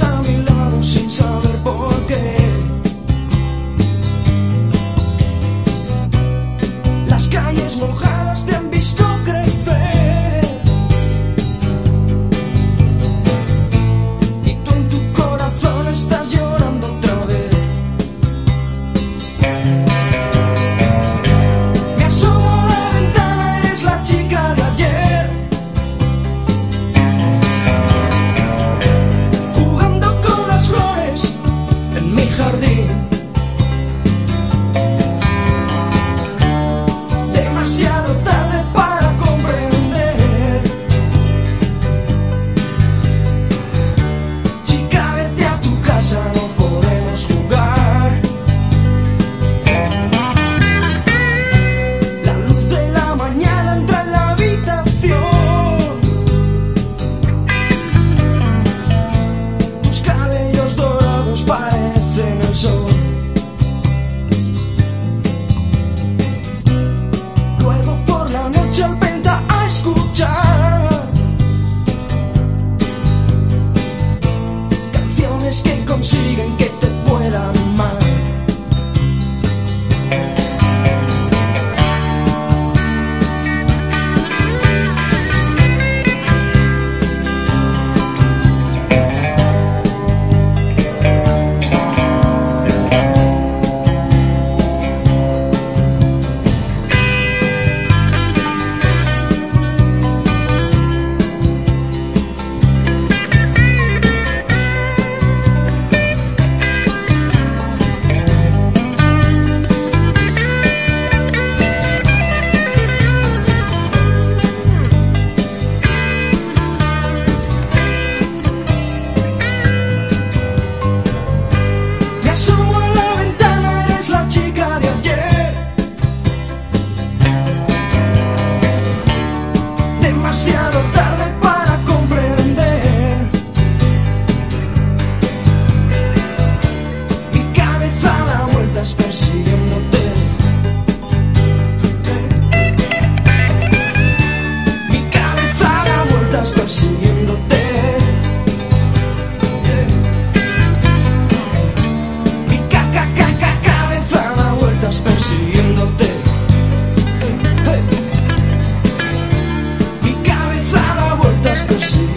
A mi lado sin saber por qué, las calles mojadas de. mi jardín. 都是